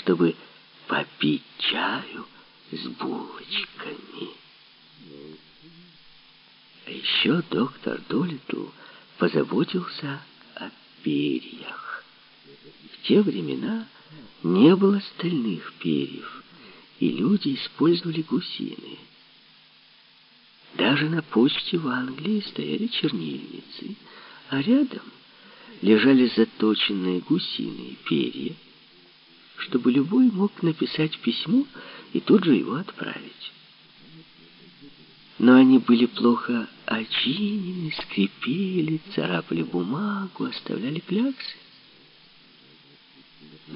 чтобы попить чаю с булочками. А еще доктор Долитл позаботился о перьях. В те времена не было стальных перьев, и люди использовали гусиные. Даже на почте в Англии стояли чернильницы, а рядом лежали заточенные гусиные перья, чтобы любой мог написать письмо и тут же его отправить. Но они были плохо очинены, скрипели, царапали бумагу, оставляли кляксы.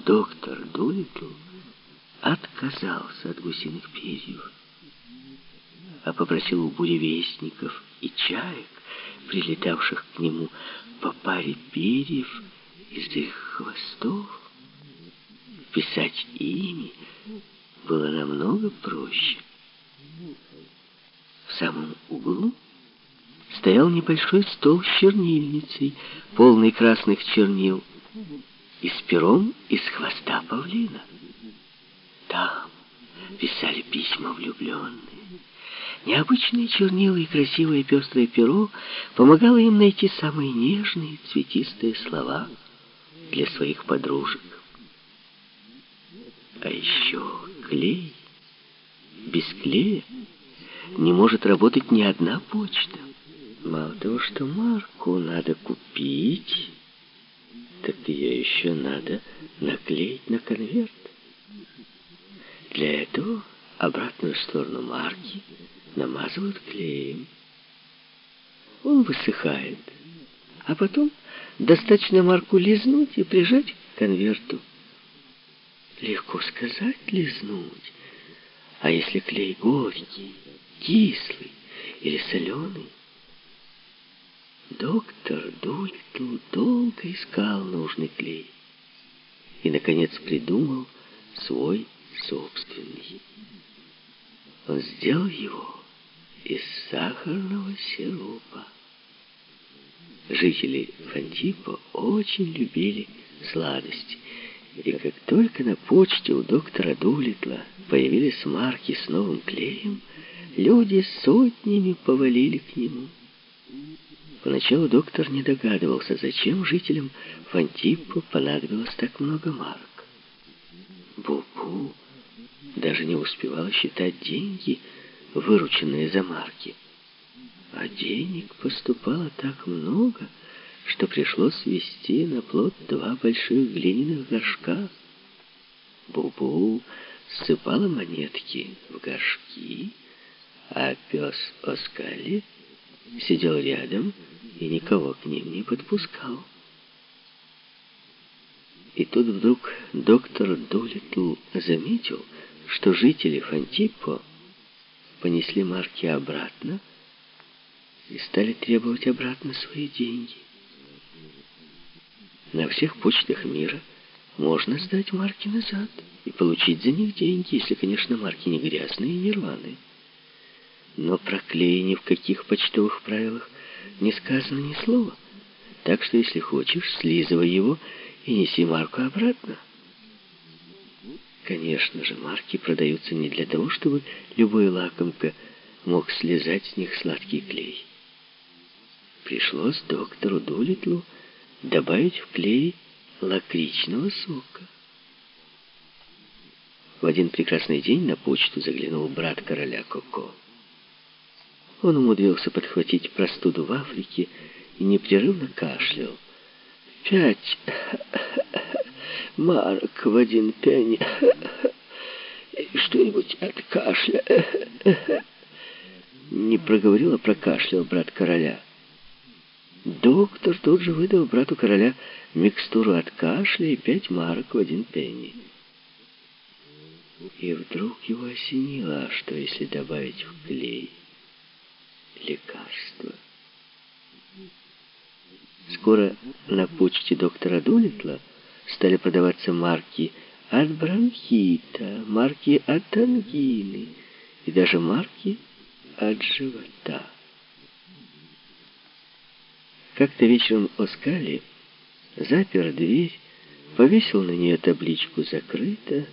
Доктор Дулитл отказался от гусиных перьев, а попросил у буревестников и чаек, прилетавших к нему по паре перьев из их хвостов. Писать ими было намного проще. В самом углу стоял небольшой стол с чернильницей, полный красных чернил, и с пером из хвоста павлина. Там писали письма влюбленные. Необычные чернила и красивое пестрое перо помогало им найти самые нежные, цветистые слова для своих подружек. А еще клей. Без клея не может работать ни одна почта. Мало того, что марку надо купить, так ее еще надо наклеить на конверт. Для этого обратную сторону марки намазывают клеем. Он высыхает, а потом достаточно марку лизнуть и прижать к конверту. Легко сказать лизнуть, а если клей горький, кислый или соленый? Доктор Дультл долго искал нужный клей и, наконец, придумал свой собственный. Он сделал его из сахарного сиропа. Жители Фантипа очень любили сладости, и как только на почте у доктора Дулитла появились марки с новым клеем, люди сотнями повалили к нему. Поначалу доктор не догадывался, зачем жителям Фантипа понадобилось так много марок. Бу-бу даже не успевала считать деньги, вырученные за марки. А денег поступало так много, что пришлось вести на плод два больших глиняных горшка. Бу-бу ссыпала монетки в горшки, а пес Оскали сидел рядом и никого к ним не подпускал. И тут вдруг доктор Дулитл заметил, что жители Фантипо понесли марки обратно и стали требовать обратно свои деньги. На всех почтах мира можно сдать марки назад и получить за них деньги, если, конечно, марки не грязные и не рваные. Но про клей ни в каких почтовых правилах не сказано ни слова. Так что, если хочешь, слизывай его и неси марку обратно. Конечно же, марки продаются не для того, чтобы любой лакомка мог слезать с них сладкий клей. Пришлось доктору Дулитлу добавить в клей лакричного сока. В один прекрасный день на почту заглянул брат короля Коко. Он умудрился подхватить простуду в Африке и непрерывно кашлял. «Пять марок в один пенни. Что-нибудь от кашля. Не проговорил, а прокашлял брат короля. Доктор тут же выдал брату короля микстуру от кашля и пять марок в один пенни. И вдруг его осенило, что если добавить в клей лекарство. Скоро на почте доктора Дулитла стали продаваться марки от бронхита, марки от ангины и даже марки от живота. Как-то вечером Оскали запер дверь повесил на нее табличку «Закрыто»,